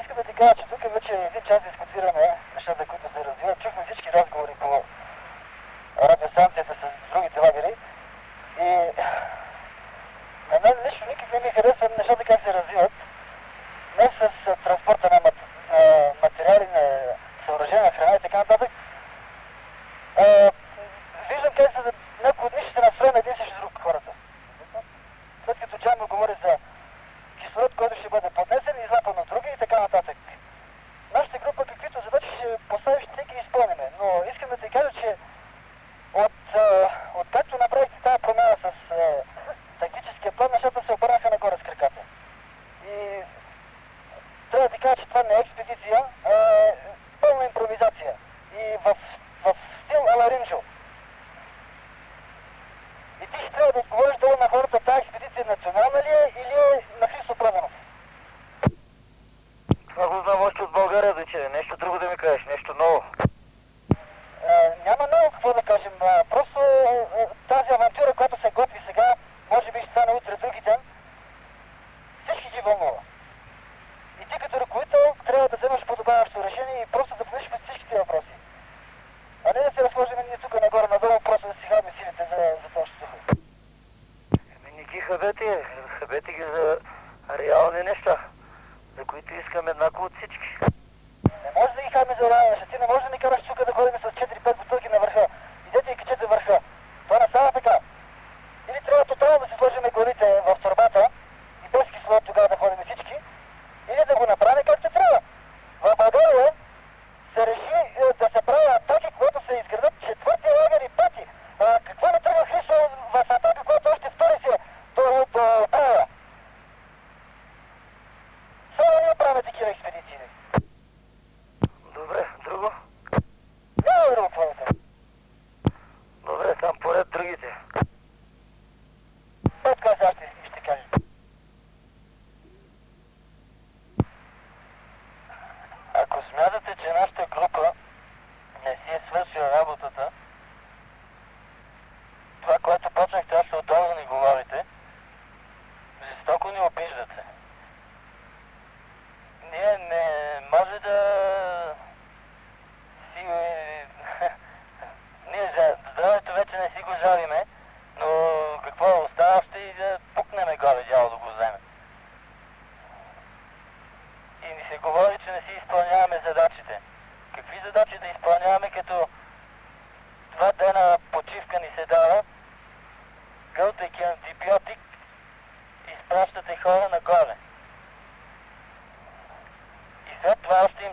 Искам да ти кажа, че тук вече един час дискутираме нещата, които се развиват. Чухме всички разговори по радиостанцията с другите лагери. И на мен лично никакви не ми харесва.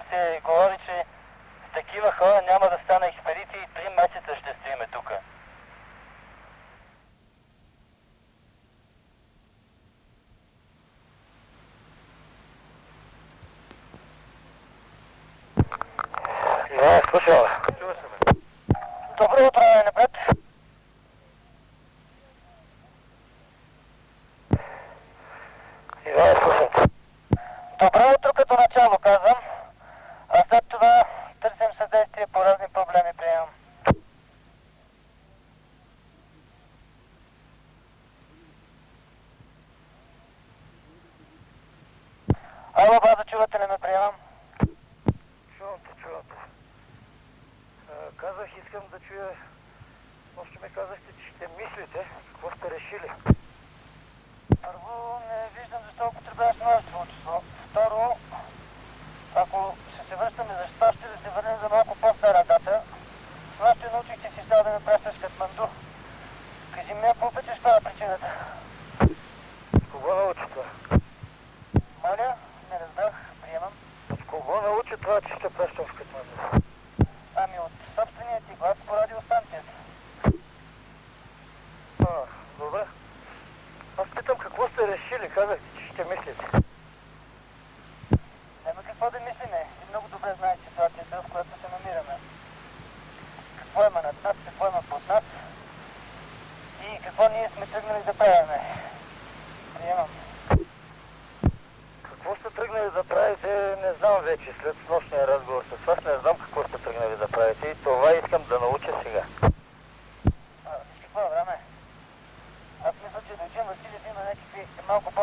се говори, че такива хора няма да стават ще мислите? Няма какво да мислиме. Ти много добре знаеш ситуацията, в която се намираме. Какво има над нас, какво има под нас и какво ние сме тръгнали да правяме. Приемам. Какво сте тръгнали да правите, не знам вече. След нощния разговор с вас не знам какво сте тръгнали да правите и това искам да науча сега. А, какво време? Аз мисля, че Доджин Василев има някакви малко по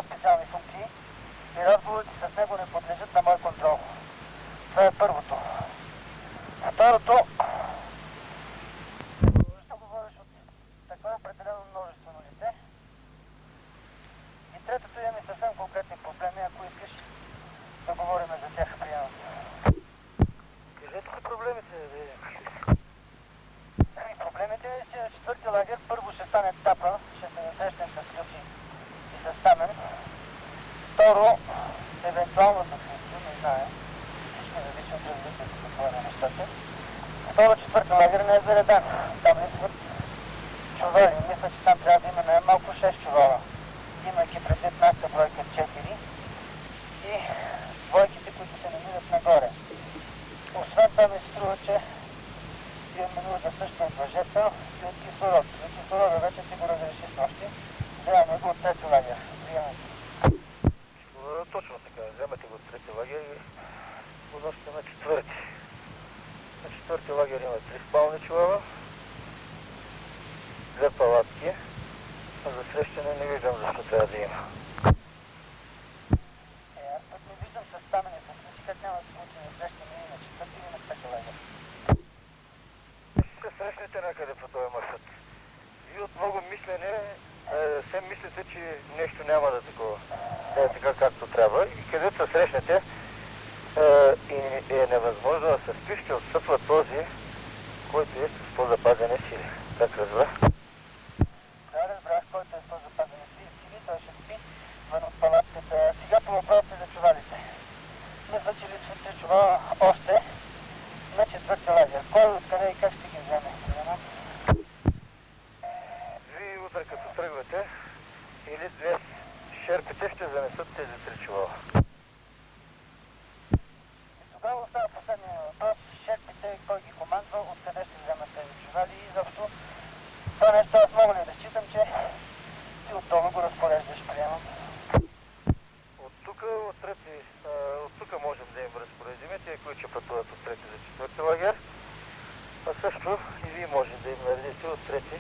а също и вие може да им наредите от трети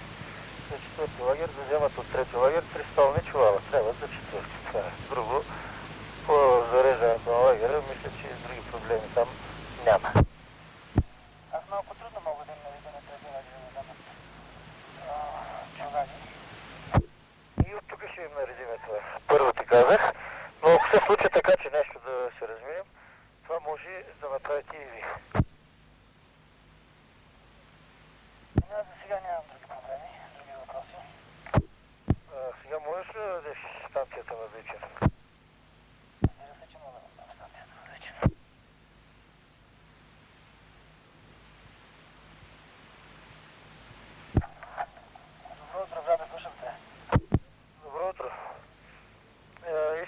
за четвърти лагер, да вземат от трети лагер три столни чувала. Трябва за четвърти. Това е друго. По зареждането на лагера, мисля, че и други проблеми там няма.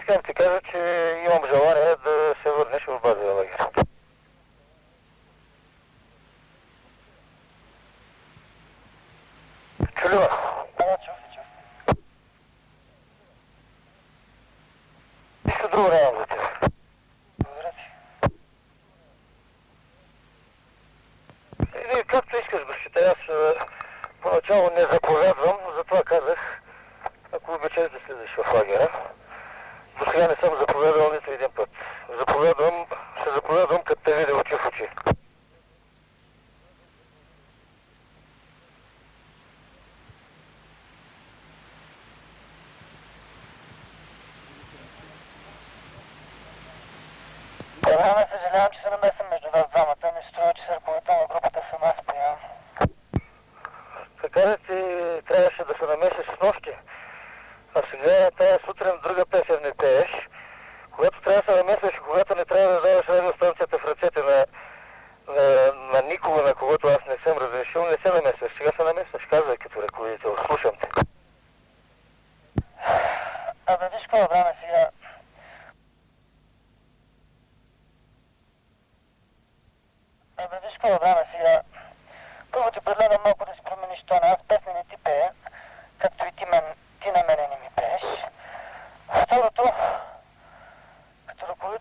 така да ти кажа, че имам желание да се върнеш в базовия лагер. Чулива. Нищо друго нямам за теб. Благодаря ти. Е, както искаш, бащите, аз е, поначало не заповядвам, затова казах, ако обичаш да слизаш в лагер. за продажа дом, като те види очи в очи.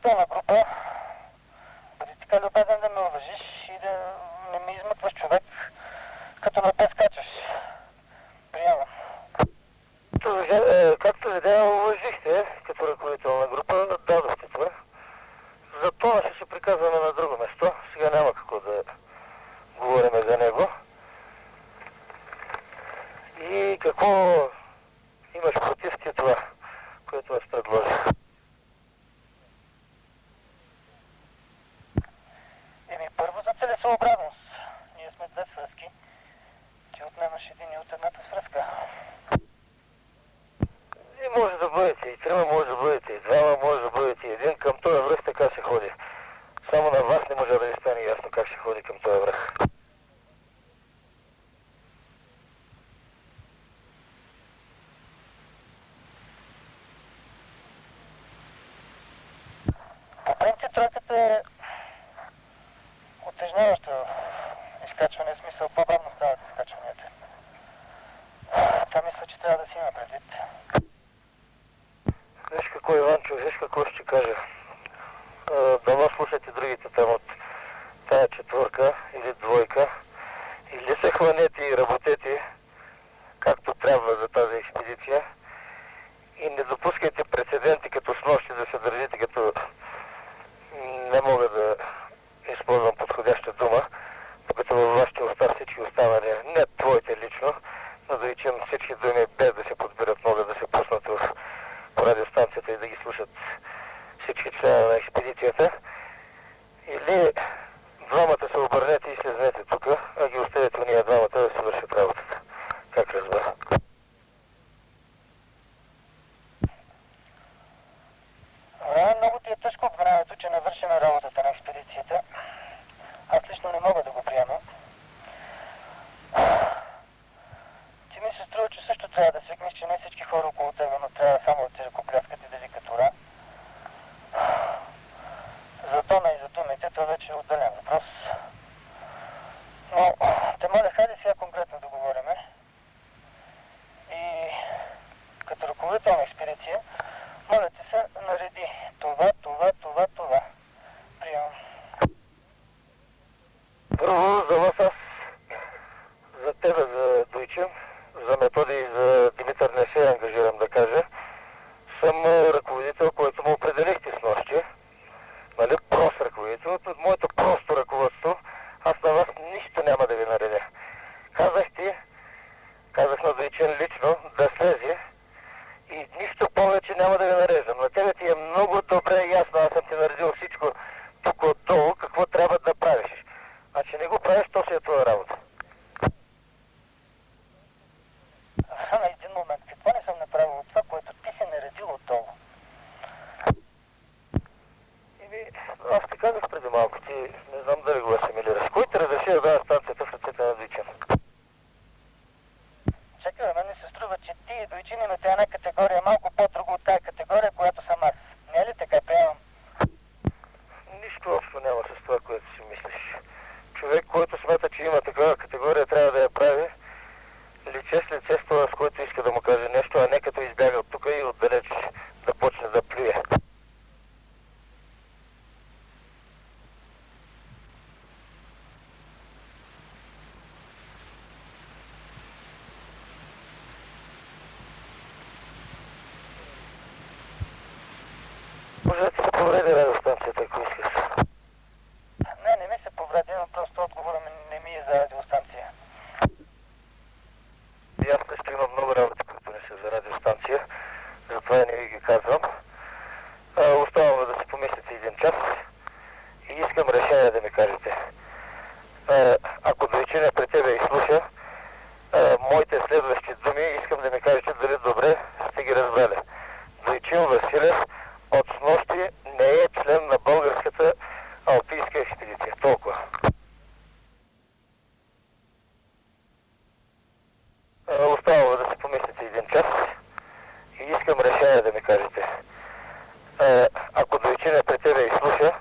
пълна група. Бъди така любезен да ме уважиш и да не ме измъкваш човек, като на те скачаш. Приемам. Е, е, както видя, е, уважихте като ръководителна група, дадохте това. За това ще се приказваме на друго место. Сега няма какво да говорим за него. И какво имаш против ти това, което аз предложих? Иначе тракът е отежняващо изкачване, в смисъл по-бавно стават изкачванията. Това мисля, че трябва да си има предвид. Виж какво, Иванчо, виж какво ще кажа. Дано слушате другите там от тая четвърка или двойка. Или се хванете и работете както трябва за тази Thank you. Казах ти, казах на Дойчен лично, да слезе и нищо повече няма да ви нареждам. На тебе ти е много добре ясно, аз съм ти наредил всичко тук отдолу, какво трябва да правиш. А че не го правиш, то си е твоя работа. Един момент, какво не съм направил от това, което ти си наредил отдолу? Еми, аз ти казах преди малко, ти не знам дали го асимилираш. Кой те разреши да даваш искам решение да ми кажете. А, ако дойчина при тебе изслуша, а, моите следващи думи искам да ми кажете дали добре сте ги разбрали. Дойчин Василев от снощи не е член на българската алпийска експедиция. Толкова. Остава да се помислите един час и искам решение да ми кажете. Ако дойчина при тебе слуша,